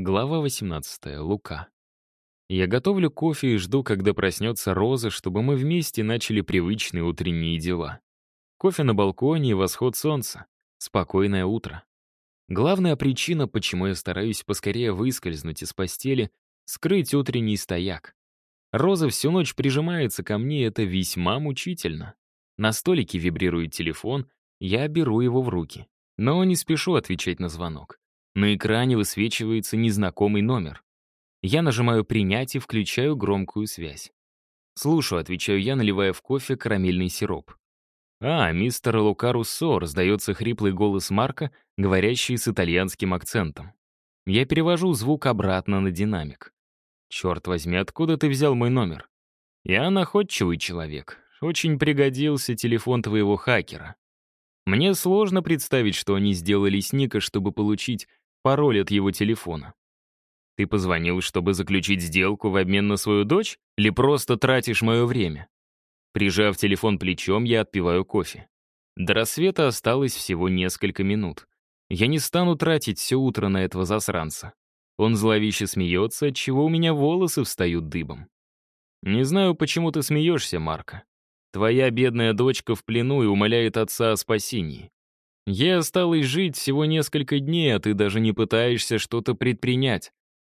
Глава 18. Лука. Я готовлю кофе и жду, когда проснется Роза, чтобы мы вместе начали привычные утренние дела. Кофе на балконе и восход солнца. Спокойное утро. Главная причина, почему я стараюсь поскорее выскользнуть из постели, скрыть утренний стояк. Роза всю ночь прижимается ко мне, это весьма мучительно. На столике вибрирует телефон, я беру его в руки. Но не спешу отвечать на звонок. На экране высвечивается незнакомый номер. Я нажимаю «Принять» и включаю громкую связь. «Слушаю», — отвечаю я, наливая в кофе карамельный сироп. «А, мистер Лука Руссо», — раздается хриплый голос Марка, говорящий с итальянским акцентом. Я перевожу звук обратно на динамик. «Черт возьми, откуда ты взял мой номер?» «Я находчивый человек. Очень пригодился телефон твоего хакера. Мне сложно представить, что они сделали с Ника, чтобы получить пароль от его телефона. Ты позвонил, чтобы заключить сделку в обмен на свою дочь? Или просто тратишь мое время? Прижав телефон плечом, я отпиваю кофе. До рассвета осталось всего несколько минут. Я не стану тратить все утро на этого засранца. Он зловеще смеется, отчего у меня волосы встают дыбом. Не знаю, почему ты смеешься, Марка. Твоя бедная дочка в плену и умоляет отца о спасении. Ей осталось жить всего несколько дней, а ты даже не пытаешься что-то предпринять.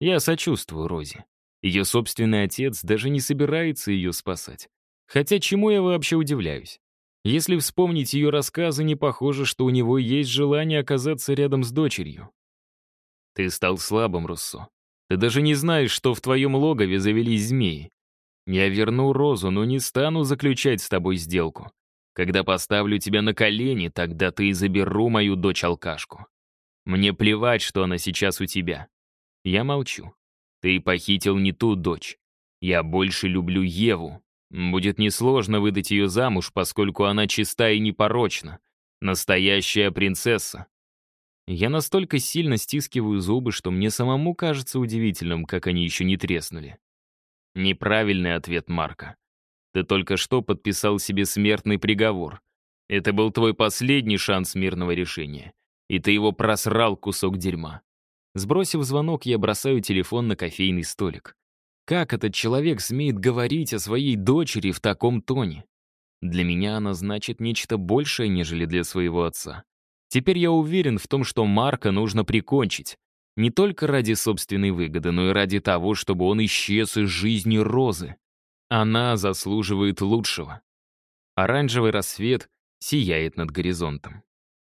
Я сочувствую Розе. Ее собственный отец даже не собирается ее спасать. Хотя чему я вообще удивляюсь? Если вспомнить ее рассказы, не похоже, что у него есть желание оказаться рядом с дочерью. Ты стал слабым, Руссо. Ты даже не знаешь, что в твоем логове завелись змеи. Я верну Розу, но не стану заключать с тобой сделку. Когда поставлю тебя на колени, тогда ты и заберу мою дочь-алкашку. Мне плевать, что она сейчас у тебя. Я молчу. Ты похитил не ту дочь. Я больше люблю Еву. Будет несложно выдать ее замуж, поскольку она чиста и непорочна. Настоящая принцесса. Я настолько сильно стискиваю зубы, что мне самому кажется удивительным, как они еще не треснули. Неправильный ответ Марка. Ты только что подписал себе смертный приговор. Это был твой последний шанс мирного решения. И ты его просрал, кусок дерьма. Сбросив звонок, я бросаю телефон на кофейный столик. Как этот человек смеет говорить о своей дочери в таком тоне? Для меня она значит нечто большее, нежели для своего отца. Теперь я уверен в том, что Марка нужно прикончить. Не только ради собственной выгоды, но и ради того, чтобы он исчез из жизни Розы. Она заслуживает лучшего. Оранжевый рассвет сияет над горизонтом.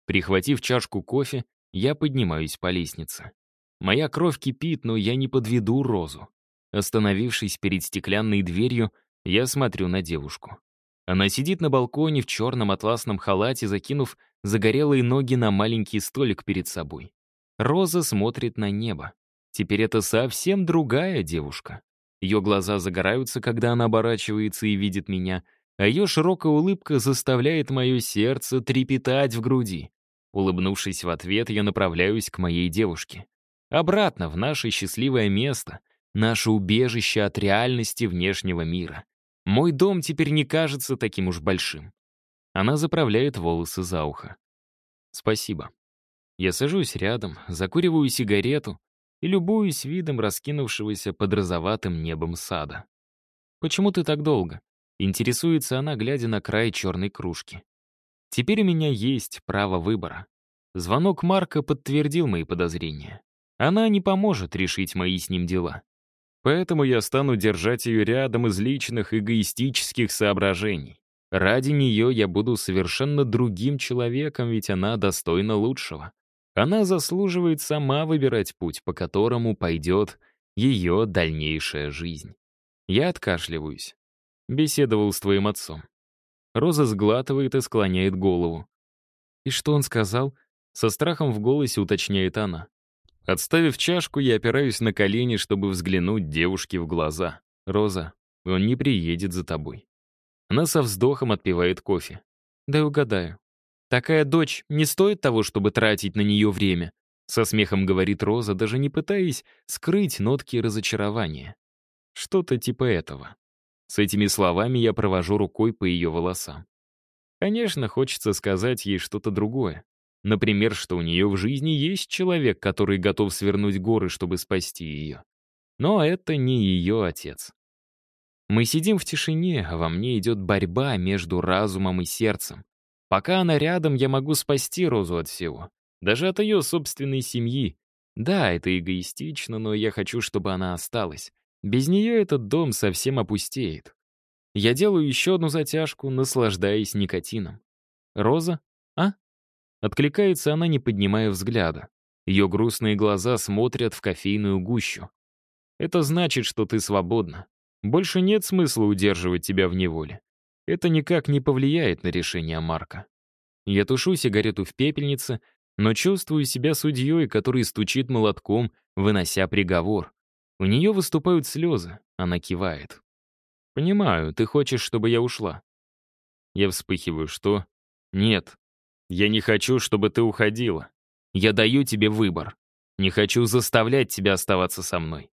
Прихватив чашку кофе, я поднимаюсь по лестнице. Моя кровь кипит, но я не подведу розу. Остановившись перед стеклянной дверью, я смотрю на девушку. Она сидит на балконе в черном атласном халате, закинув загорелые ноги на маленький столик перед собой. Роза смотрит на небо. Теперь это совсем другая девушка. Ее глаза загораются, когда она оборачивается и видит меня, а ее широкая улыбка заставляет мое сердце трепетать в груди. Улыбнувшись в ответ, я направляюсь к моей девушке. Обратно, в наше счастливое место, наше убежище от реальности внешнего мира. Мой дом теперь не кажется таким уж большим. Она заправляет волосы за ухо. Спасибо. Я сажусь рядом, закуриваю сигарету, и любуюсь видом раскинувшегося под розоватым небом сада. «Почему ты так долго?» — интересуется она, глядя на край черной кружки. «Теперь у меня есть право выбора». Звонок Марка подтвердил мои подозрения. Она не поможет решить мои с ним дела. Поэтому я стану держать ее рядом из личных эгоистических соображений. Ради нее я буду совершенно другим человеком, ведь она достойна лучшего. Она заслуживает сама выбирать путь, по которому пойдет ее дальнейшая жизнь. Я откашливаюсь. Беседовал с твоим отцом. Роза сглатывает и склоняет голову. И что он сказал? Со страхом в голосе уточняет она. Отставив чашку, я опираюсь на колени, чтобы взглянуть девушке в глаза. «Роза, он не приедет за тобой». Она со вздохом отпивает кофе. «Дай угадаю. Такая дочь не стоит того, чтобы тратить на нее время», со смехом говорит Роза, даже не пытаясь скрыть нотки разочарования. Что-то типа этого. С этими словами я провожу рукой по ее волосам. Конечно, хочется сказать ей что-то другое. Например, что у нее в жизни есть человек, который готов свернуть горы, чтобы спасти ее. Но это не ее отец. Мы сидим в тишине, а во мне идет борьба между разумом и сердцем. Пока она рядом, я могу спасти Розу от всего. Даже от ее собственной семьи. Да, это эгоистично, но я хочу, чтобы она осталась. Без нее этот дом совсем опустеет. Я делаю еще одну затяжку, наслаждаясь никотином. «Роза? А?» Откликается она, не поднимая взгляда. Ее грустные глаза смотрят в кофейную гущу. «Это значит, что ты свободна. Больше нет смысла удерживать тебя в неволе. Это никак не повлияет на решение Марка. Я тушу сигарету в пепельнице, но чувствую себя судьей, который стучит молотком, вынося приговор. У нее выступают слезы, она кивает. «Понимаю, ты хочешь, чтобы я ушла?» Я вспыхиваю, что? «Нет, я не хочу, чтобы ты уходила. Я даю тебе выбор. Не хочу заставлять тебя оставаться со мной.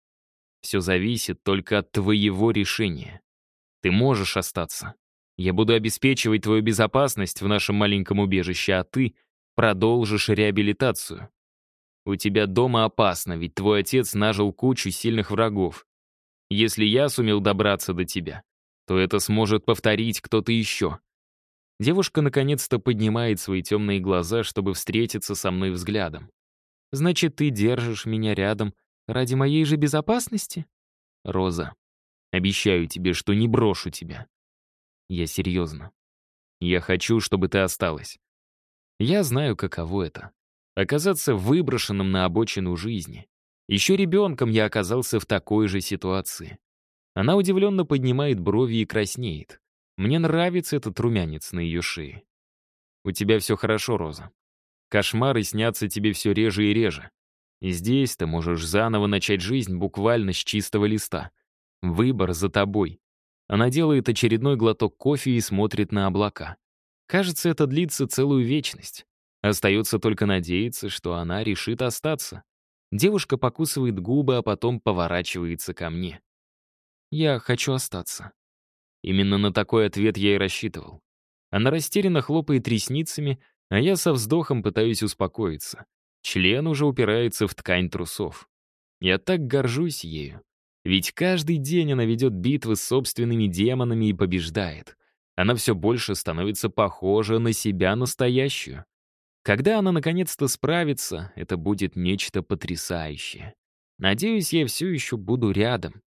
Все зависит только от твоего решения. Ты можешь остаться. Я буду обеспечивать твою безопасность в нашем маленьком убежище, а ты продолжишь реабилитацию. У тебя дома опасно, ведь твой отец нажил кучу сильных врагов. Если я сумел добраться до тебя, то это сможет повторить кто-то еще. Девушка наконец-то поднимает свои темные глаза, чтобы встретиться со мной взглядом. «Значит, ты держишь меня рядом Ради моей же безопасности? Роза, обещаю тебе, что не брошу тебя. Я серьезно. Я хочу, чтобы ты осталась. Я знаю, каково это. Оказаться выброшенным на обочину жизни. Еще ребенком я оказался в такой же ситуации. Она удивленно поднимает брови и краснеет. Мне нравится этот румянец на ее шее. У тебя все хорошо, Роза. Кошмары снятся тебе все реже и реже. И здесь ты можешь заново начать жизнь буквально с чистого листа. Выбор за тобой. Она делает очередной глоток кофе и смотрит на облака. Кажется, это длится целую вечность. Остается только надеяться, что она решит остаться. Девушка покусывает губы, а потом поворачивается ко мне. «Я хочу остаться». Именно на такой ответ я и рассчитывал. Она растерянно хлопает ресницами, а я со вздохом пытаюсь успокоиться. Член уже упирается в ткань трусов. Я так горжусь ею. Ведь каждый день она ведет битвы с собственными демонами и побеждает. Она все больше становится похожа на себя настоящую. Когда она наконец-то справится, это будет нечто потрясающее. Надеюсь, я все еще буду рядом.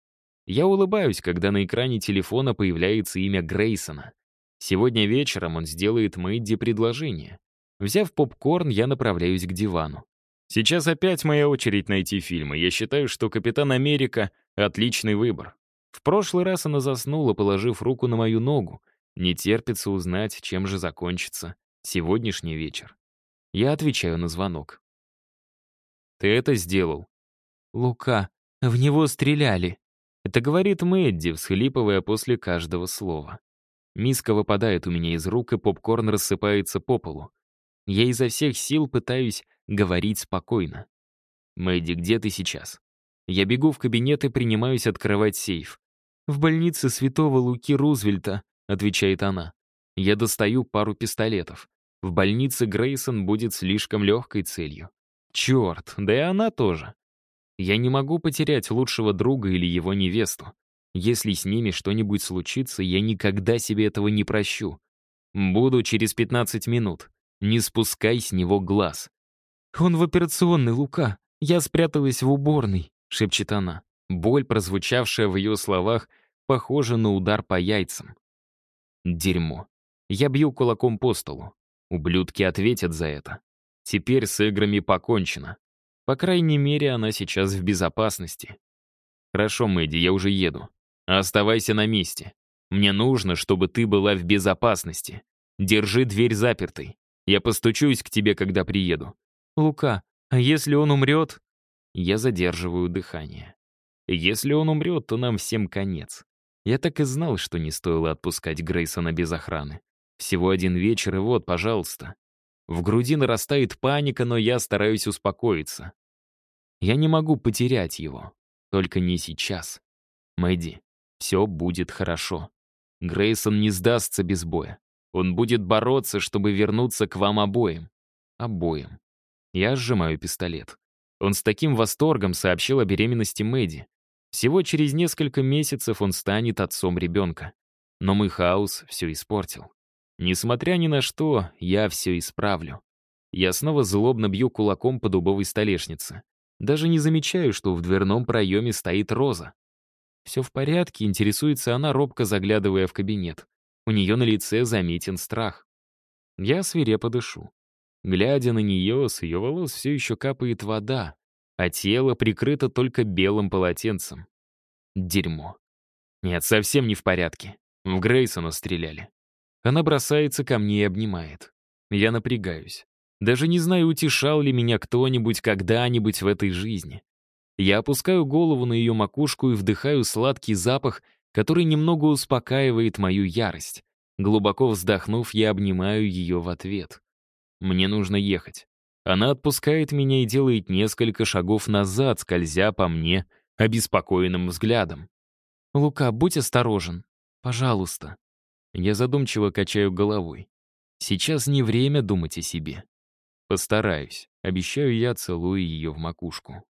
Я улыбаюсь, когда на экране телефона появляется имя Грейсона. Сегодня вечером он сделает Мэдди предложение. Взяв попкорн, я направляюсь к дивану. Сейчас опять моя очередь найти фильмы. Я считаю, что «Капитан Америка» — отличный выбор. В прошлый раз она заснула, положив руку на мою ногу. Не терпится узнать, чем же закончится сегодняшний вечер. Я отвечаю на звонок. «Ты это сделал?» «Лука, в него стреляли», — это говорит Мэдди, всхлипывая после каждого слова. Миска выпадает у меня из рук, и попкорн рассыпается по полу. Я изо всех сил пытаюсь говорить спокойно. «Мэдди, где ты сейчас?» Я бегу в кабинет и принимаюсь открывать сейф. «В больнице святого Луки Рузвельта», — отвечает она. Я достаю пару пистолетов. В больнице Грейсон будет слишком легкой целью. Черт, да и она тоже. Я не могу потерять лучшего друга или его невесту. Если с ними что-нибудь случится, я никогда себе этого не прощу. Буду через 15 минут. Не спускай с него глаз. «Он в операционной, Лука. Я спряталась в уборной», — шепчет она. Боль, прозвучавшая в ее словах, похожа на удар по яйцам. Дерьмо. Я бью кулаком по столу. Ублюдки ответят за это. Теперь с играми покончено. По крайней мере, она сейчас в безопасности. Хорошо, Мэдди, я уже еду. Оставайся на месте. Мне нужно, чтобы ты была в безопасности. Держи дверь запертой. Я постучусь к тебе, когда приеду. Лука, а если он умрет? Я задерживаю дыхание. Если он умрет, то нам всем конец. Я так и знал, что не стоило отпускать Грейсона без охраны. Всего один вечер, и вот, пожалуйста. В груди нарастает паника, но я стараюсь успокоиться. Я не могу потерять его. Только не сейчас. Мэйди, все будет хорошо. Грейсон не сдастся без боя. Он будет бороться, чтобы вернуться к вам обоим. обоим. Я сжимаю пистолет. Он с таким восторгом сообщил о беременности Мэдди. Всего через несколько месяцев он станет отцом ребенка. Но мой хаос все испортил. Несмотря ни на что, я все исправлю. Я снова злобно бью кулаком по дубовой столешнице. Даже не замечаю, что в дверном проеме стоит Роза. Все в порядке, интересуется она, робко заглядывая в кабинет. У нее на лице заметен страх. Я свирепо дышу. Глядя на нее, с ее волос все еще капает вода, а тело прикрыто только белым полотенцем. Дерьмо. Нет, совсем не в порядке. В Грейсона стреляли. Она бросается ко мне и обнимает. Я напрягаюсь. Даже не знаю, утешал ли меня кто-нибудь когда-нибудь в этой жизни. Я опускаю голову на ее макушку и вдыхаю сладкий запах, который немного успокаивает мою ярость. Глубоко вздохнув, я обнимаю ее в ответ. Мне нужно ехать. Она отпускает меня и делает несколько шагов назад, скользя по мне обеспокоенным взглядом. «Лука, будь осторожен. Пожалуйста». Я задумчиво качаю головой. Сейчас не время думать о себе. Постараюсь. Обещаю я, целую ее в макушку.